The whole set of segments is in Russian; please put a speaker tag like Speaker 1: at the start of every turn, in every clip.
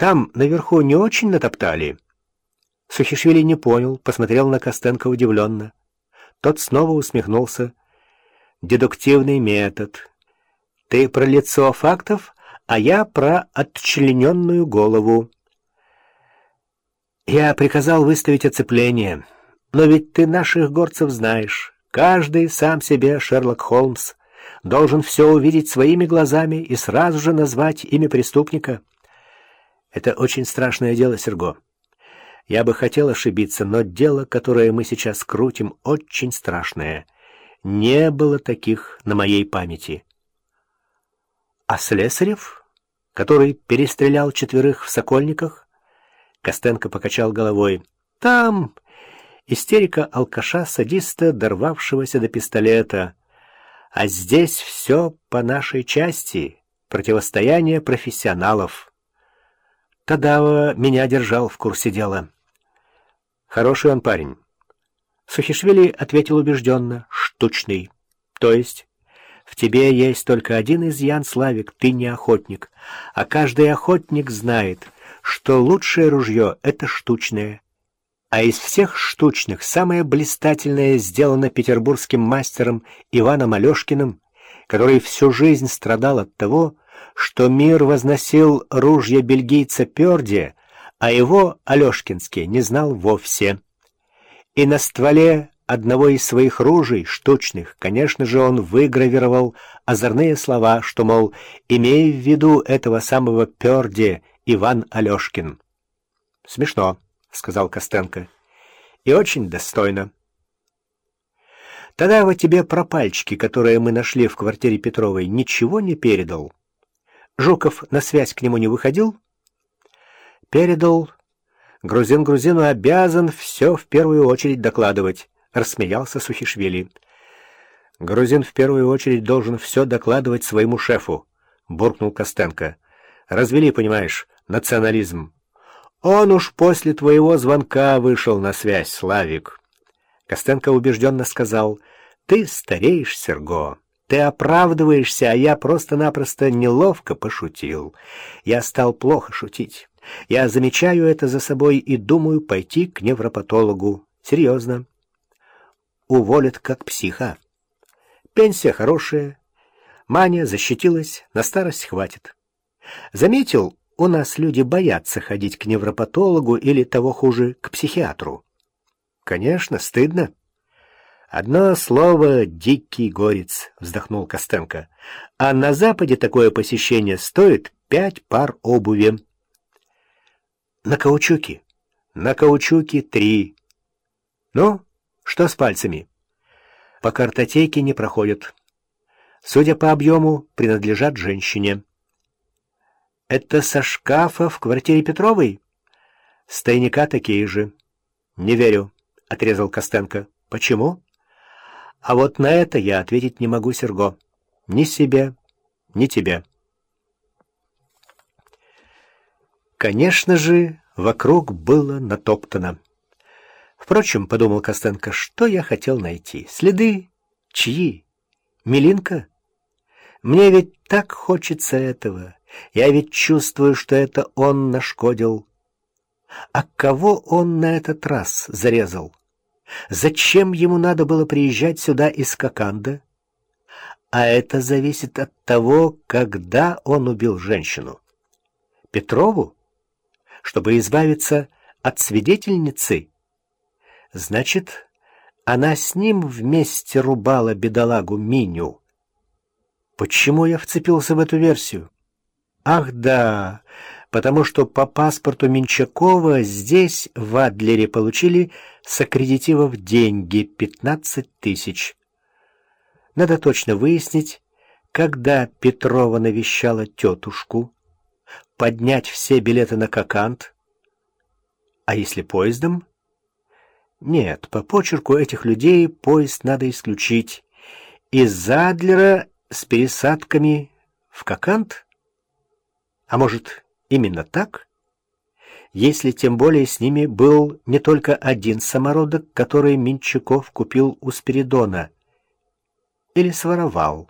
Speaker 1: Там наверху не очень натоптали?» Сухишвили не понял, посмотрел на Костенко удивленно. Тот снова усмехнулся. «Дедуктивный метод. Ты про лицо фактов, а я про отчлененную голову». «Я приказал выставить оцепление, но ведь ты наших горцев знаешь. Каждый сам себе Шерлок Холмс должен все увидеть своими глазами и сразу же назвать имя преступника. Это очень страшное дело, Серго. Я бы хотел ошибиться, но дело, которое мы сейчас крутим, очень страшное. Не было таких на моей памяти. А Слесарев, который перестрелял четверых в Сокольниках? Костенко покачал головой. Там истерика алкаша-садиста, дорвавшегося до пистолета. А здесь все по нашей части, противостояние профессионалов. Тадава меня держал в курсе дела. Хороший он парень. Сухишвили ответил убежденно. Штучный. То есть... В тебе есть только один изъян, Славик, ты не охотник. А каждый охотник знает, что лучшее ружье — это штучное. А из всех штучных самое блистательное сделано петербургским мастером Иваном Алешкиным, который всю жизнь страдал от того, что мир возносил ружья бельгийца Перди, а его, Алешкинский, не знал вовсе. И на стволе одного из своих ружей, штучных, конечно же, он выгравировал озорные слова, что, мол, имея в виду этого самого Перди Иван Алешкин. «Смешно», — сказал Костенко, — «и очень достойно». «Тогда вот тебе про пальчики, которые мы нашли в квартире Петровой, ничего не передал?» Жуков на связь к нему не выходил? Передал. Грузин грузину обязан все в первую очередь докладывать, рассмеялся Сухишвили. Грузин в первую очередь должен все докладывать своему шефу, буркнул Костенко. Развели, понимаешь, национализм. Он уж после твоего звонка вышел на связь, Славик. Костенко убежденно сказал, ты стареешь, Серго. Ты оправдываешься, а я просто-напросто неловко пошутил. Я стал плохо шутить. Я замечаю это за собой и думаю пойти к невропатологу. Серьезно. Уволят как психа. Пенсия хорошая. Маня защитилась, на старость хватит. Заметил, у нас люди боятся ходить к невропатологу или, того хуже, к психиатру. Конечно, стыдно. «Одно слово — дикий горец», — вздохнул Костенко. «А на Западе такое посещение стоит пять пар обуви». «На каучуке?» «На каучуке три». «Ну, что с пальцами?» «По картотеке не проходят. Судя по объему, принадлежат женщине». «Это со шкафа в квартире Петровой?» «С тайника такие же». «Не верю», — отрезал Костенко. «Почему?» А вот на это я ответить не могу, Серго. Ни себе, ни тебе. Конечно же, вокруг было натоптано. Впрочем, подумал Костенко, что я хотел найти? Следы? Чьи? Милинка? Мне ведь так хочется этого. Я ведь чувствую, что это он нашкодил. А кого он на этот раз зарезал? Зачем ему надо было приезжать сюда из Коканда? А это зависит от того, когда он убил женщину. Петрову? Чтобы избавиться от свидетельницы? Значит, она с ним вместе рубала бедолагу Миню. Почему я вцепился в эту версию? Ах да, потому что по паспорту Менчакова здесь, в Адлере, получили с аккредитивов деньги 15 тысяч. Надо точно выяснить, когда Петрова навещала тетушку, поднять все билеты на Кокант. А если поездом? Нет, по почерку этих людей поезд надо исключить. Из Задлера с пересадками в Кокант? А может, именно так? Если тем более с ними был не только один самородок, который Минчаков купил у Спиридона. Или своровал.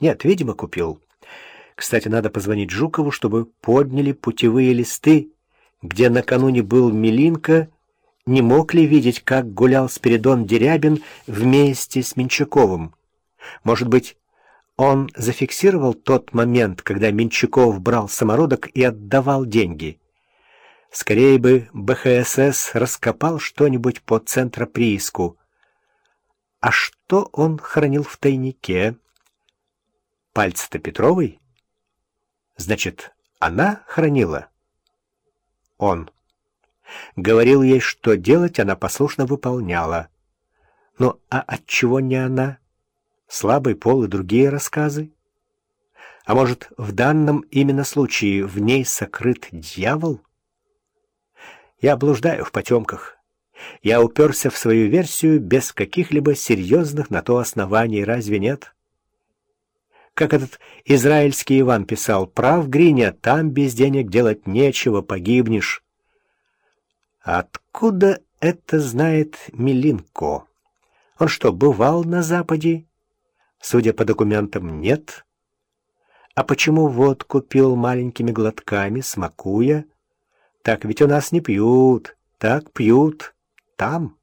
Speaker 1: Нет, видимо, купил. Кстати, надо позвонить Жукову, чтобы подняли путевые листы, где накануне был Милинка, не мог ли видеть, как гулял Спиридон Дерябин вместе с Менчаковым. Может быть, он зафиксировал тот момент, когда Менчаков брал самородок и отдавал деньги. Скорее бы БХСС раскопал что-нибудь по центроприиску. А что он хранил в тайнике? Пальцы-то Петровой? Значит, она хранила? Он. Говорил ей, что делать, она послушно выполняла. Ну, а отчего не она? Слабый пол и другие рассказы? А может, в данном именно случае в ней сокрыт дьявол? Я блуждаю в потемках. Я уперся в свою версию без каких-либо серьезных на то оснований, разве нет? Как этот израильский Иван писал, «Прав, Гриня, там без денег делать нечего, погибнешь». Откуда это знает Милинко? Он что, бывал на Западе? Судя по документам, нет. А почему водку пил маленькими глотками, смакуя? Так ведь у нас не пьют, так пьют там.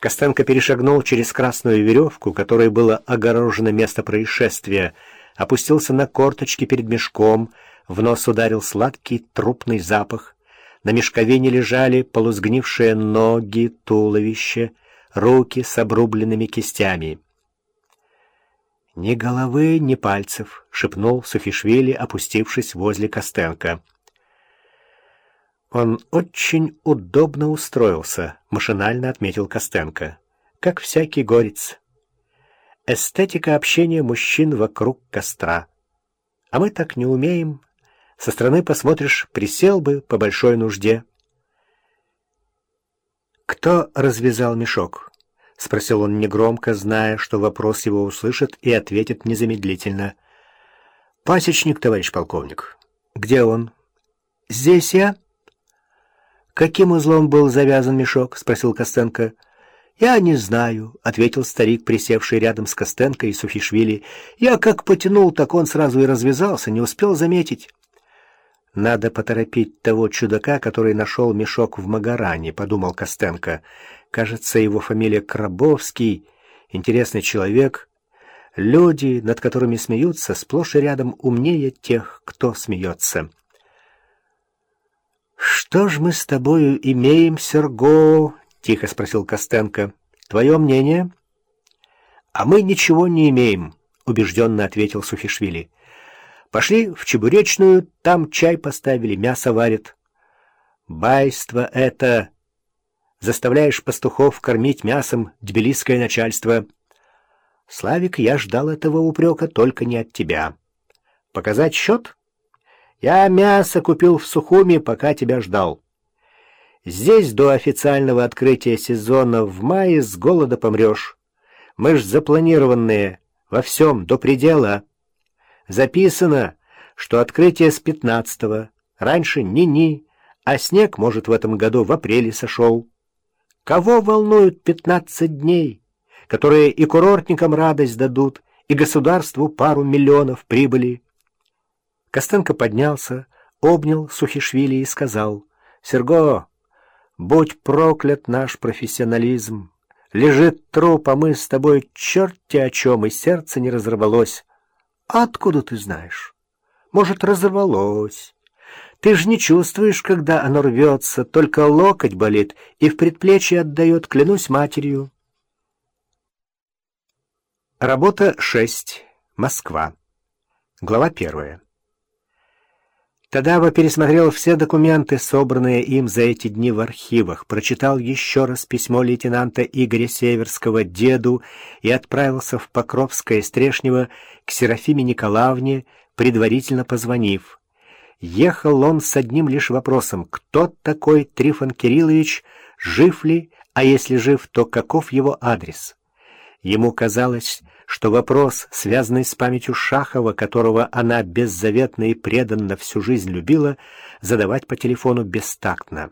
Speaker 1: Костенко перешагнул через красную веревку, которой было огорожено место происшествия, опустился на корточки перед мешком, в нос ударил сладкий трупный запах. На мешковине лежали полузгнившие ноги, туловище, руки с обрубленными кистями. «Ни головы, ни пальцев», — шепнул Суфишвили, опустившись возле Костенко. «Он очень удобно устроился», — машинально отметил Костенко. «Как всякий горец. Эстетика общения мужчин вокруг костра. А мы так не умеем. Со стороны посмотришь, присел бы по большой нужде». «Кто развязал мешок?» — спросил он негромко, зная, что вопрос его услышат и ответит незамедлительно. «Пасечник, товарищ полковник. Где он?» «Здесь я?» «Каким узлом был завязан мешок?» — спросил Костенко. «Я не знаю», — ответил старик, присевший рядом с Костенко и Суфишвили. «Я как потянул, так он сразу и развязался, не успел заметить». «Надо поторопить того чудака, который нашел мешок в Магаране», — подумал Костенко. «Кажется, его фамилия Крабовский. Интересный человек. Люди, над которыми смеются, сплошь и рядом умнее тех, кто смеется». «Что ж мы с тобою имеем, Серго?» — тихо спросил Костенко. «Твое мнение?» «А мы ничего не имеем», — убежденно ответил Суфишвили. «Пошли в Чебуречную, там чай поставили, мясо варят». «Байство это! Заставляешь пастухов кормить мясом тбилисское начальство». «Славик, я ждал этого упрека только не от тебя. Показать счет?» Я мясо купил в Сухуми, пока тебя ждал. Здесь до официального открытия сезона в мае с голода помрешь. Мы ж запланированные, во всем, до предела. Записано, что открытие с пятнадцатого, раньше ни-ни, а снег, может, в этом году в апреле сошел. Кого волнуют пятнадцать дней, которые и курортникам радость дадут, и государству пару миллионов прибыли? Костенко поднялся, обнял Сухишвили и сказал, «Серго, будь проклят наш профессионализм. Лежит труп, а мы с тобой черти о чем, и сердце не разорвалось. Откуда ты знаешь? Может, разорвалось. Ты же не чувствуешь, когда оно рвется, только локоть болит и в предплечье отдает, клянусь матерью. Работа 6. Москва. Глава первая. Кадава пересмотрел все документы, собранные им за эти дни в архивах, прочитал еще раз письмо лейтенанта Игоря Северского деду и отправился в Покровское Стрешнево к Серафиме Николаевне, предварительно позвонив. Ехал он с одним лишь вопросом, кто такой Трифон Кириллович, жив ли, а если жив, то каков его адрес? Ему казалось, что вопрос, связанный с памятью Шахова, которого она беззаветно и преданно всю жизнь любила, задавать по телефону бестактно.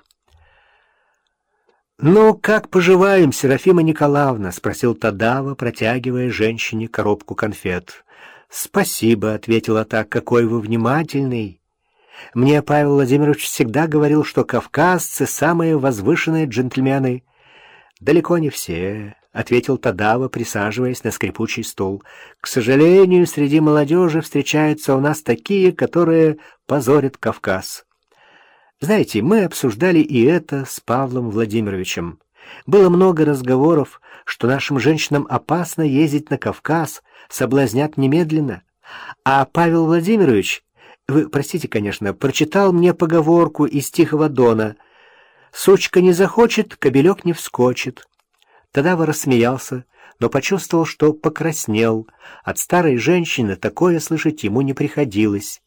Speaker 1: «Ну, как поживаем, Серафима Николаевна?» — спросил Тадава, протягивая женщине коробку конфет. «Спасибо», — ответила так, — «какой вы внимательный». Мне Павел Владимирович всегда говорил, что кавказцы — самые возвышенные джентльмены. «Далеко не все», — ответил Тадава, присаживаясь на скрипучий стул. «К сожалению, среди молодежи встречаются у нас такие, которые позорят Кавказ». Знаете, мы обсуждали и это с Павлом Владимировичем. Было много разговоров, что нашим женщинам опасно ездить на Кавказ, соблазнят немедленно. А Павел Владимирович, вы простите, конечно, прочитал мне поговорку из Тихого Дона «Сучка не захочет, кобелек не вскочит». Тогда вы рассмеялся, но почувствовал, что покраснел. От старой женщины такое слышать ему не приходилось.